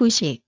후식